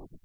you